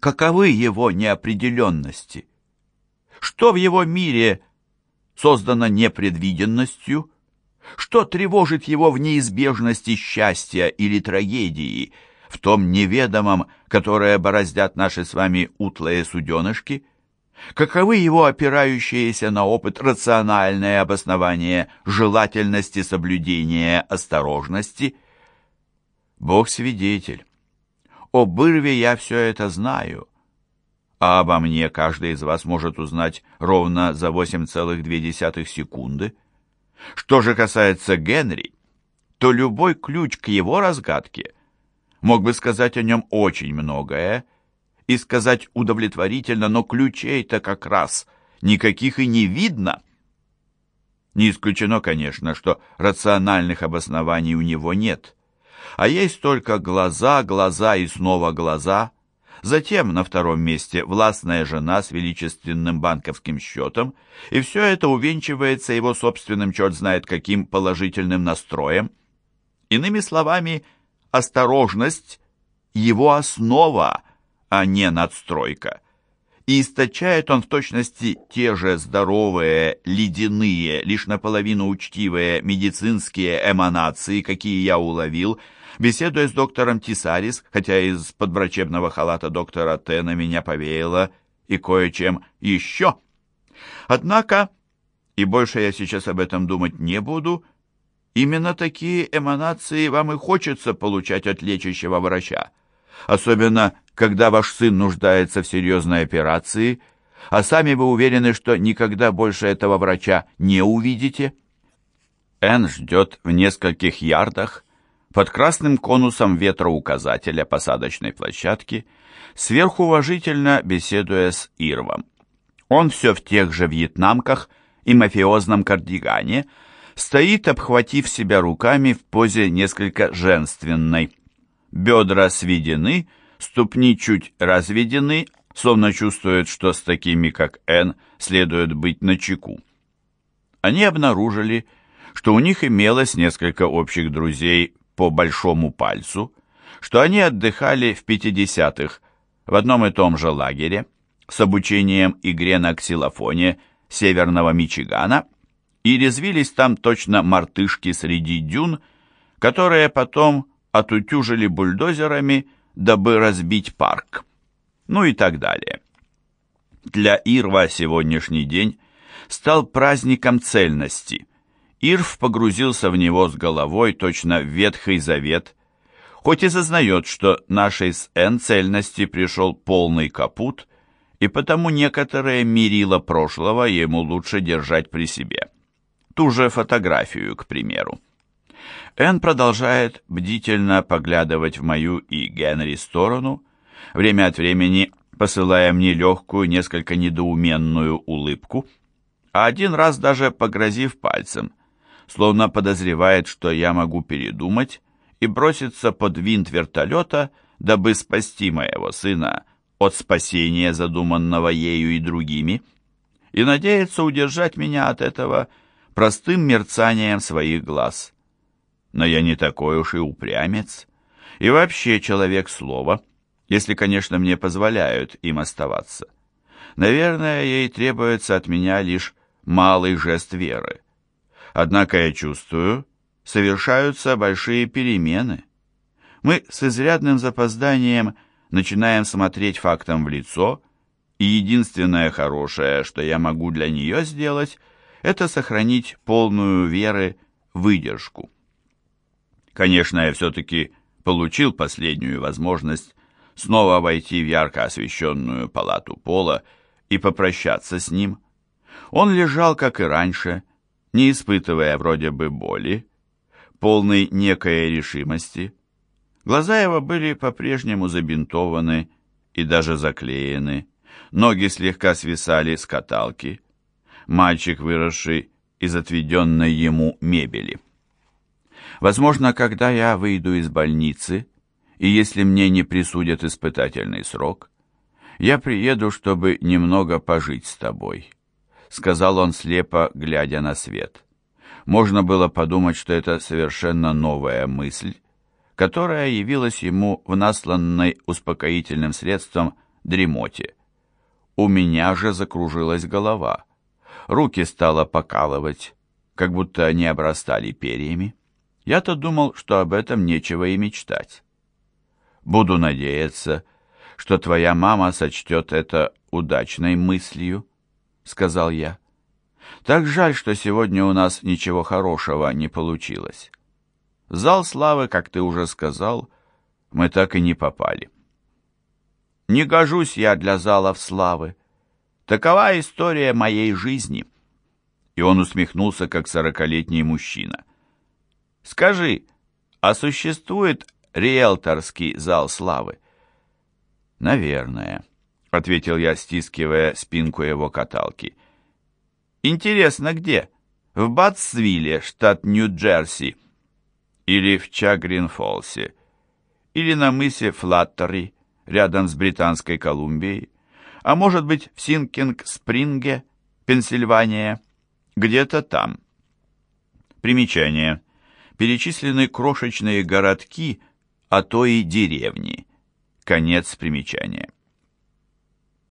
Каковы его неопределенности? Что в его мире создано непредвиденностью? Что тревожит его в неизбежности счастья или трагедии, в том неведомом, которое бороздят наши с вами утлые суденышки? Каковы его опирающиеся на опыт рациональное обоснование желательности соблюдения осторожности? Бог свидетель. Об Ирве я все это знаю, а обо мне каждый из вас может узнать ровно за 8,2 секунды. Что же касается Генри, то любой ключ к его разгадке мог бы сказать о нем очень многое, и сказать удовлетворительно, но ключей-то как раз никаких и не видно. Не исключено, конечно, что рациональных обоснований у него нет, а есть только глаза, глаза и снова глаза. Затем на втором месте властная жена с величественным банковским счетом, и все это увенчивается его собственным черт знает каким положительным настроем. Иными словами, осторожность – его основа, а не надстройка. И источает он в точности те же здоровые, ледяные, лишь наполовину учтивые медицинские эманации, какие я уловил, беседуя с доктором Тисарис, хотя из подврачебного халата доктора Т на меня повеяло и кое-чем еще. Однако, и больше я сейчас об этом думать не буду, именно такие эманации вам и хочется получать от лечащего врача особенно когда ваш сын нуждается в серьезной операции, а сами вы уверены, что никогда больше этого врача не увидите? Энн ждет в нескольких ярдах под красным конусом ветроуказателя посадочной площадки, сверхуважительно беседуя с Ирвом. Он все в тех же вьетнамках и мафиозном кардигане, стоит, обхватив себя руками в позе несколько женственной. Бедра сведены, ступни чуть разведены, словно чувствуют, что с такими, как Н, следует быть начеку. Они обнаружили, что у них имелось несколько общих друзей по большому пальцу, что они отдыхали в 50-х в одном и том же лагере с обучением игре на ксилофоне северного Мичигана и резвились там точно мартышки среди дюн, которые потом отутюжили бульдозерами, дабы разбить парк. Ну и так далее. Для Ирва сегодняшний день стал праздником цельности. Ирв погрузился в него с головой, точно в Ветхий Завет, хоть и сознает, что нашей с Н цельности пришел полный капут, и потому некоторые мерила прошлого ему лучше держать при себе. Ту же фотографию, к примеру. Энн продолжает бдительно поглядывать в мою и Генри сторону, время от времени посылая мне легкую, несколько недоуменную улыбку, а один раз даже погрозив пальцем, словно подозревает, что я могу передумать и броситься под винт вертолета, дабы спасти моего сына от спасения, задуманного ею и другими, и надеется удержать меня от этого простым мерцанием своих глаз но я не такой уж и упрямец. И вообще человек слова, если, конечно, мне позволяют им оставаться. Наверное, ей требуется от меня лишь малый жест веры. Однако я чувствую, совершаются большие перемены. Мы с изрядным запозданием начинаем смотреть фактам в лицо, и единственное хорошее, что я могу для нее сделать, это сохранить полную веры выдержку. Конечно, я все-таки получил последнюю возможность снова войти в ярко освещенную палату пола и попрощаться с ним. Он лежал, как и раньше, не испытывая вроде бы боли, полной некой решимости. Глаза его были по-прежнему забинтованы и даже заклеены, ноги слегка свисали с каталки. Мальчик, выросший из отведенной ему мебели. Возможно, когда я выйду из больницы, и если мне не присудят испытательный срок, я приеду, чтобы немного пожить с тобой», — сказал он слепо, глядя на свет. Можно было подумать, что это совершенно новая мысль, которая явилась ему в насланной успокоительным средством дремоте. У меня же закружилась голова. Руки стало покалывать, как будто они обрастали перьями. Я-то думал, что об этом нечего и мечтать. Буду надеяться, что твоя мама сочтет это удачной мыслью, — сказал я. Так жаль, что сегодня у нас ничего хорошего не получилось. Зал славы, как ты уже сказал, мы так и не попали. Не гожусь я для залов славы. Такова история моей жизни. И он усмехнулся, как сорокалетний мужчина. Скажи, а существует риэлторский зал славы? Наверное, ответил я, стискивая спинку его каталки. Интересно, где? В Батсвилле, штат Нью-Джерси, или в Чагрин-Фолсе, или на мысе Флаттери, рядом с Британской Колумбией, а может быть в Синкинг-Спринге, Пенсильвания, где-то там. Примечание. Перечислены крошечные городки, а то и деревни. Конец примечания.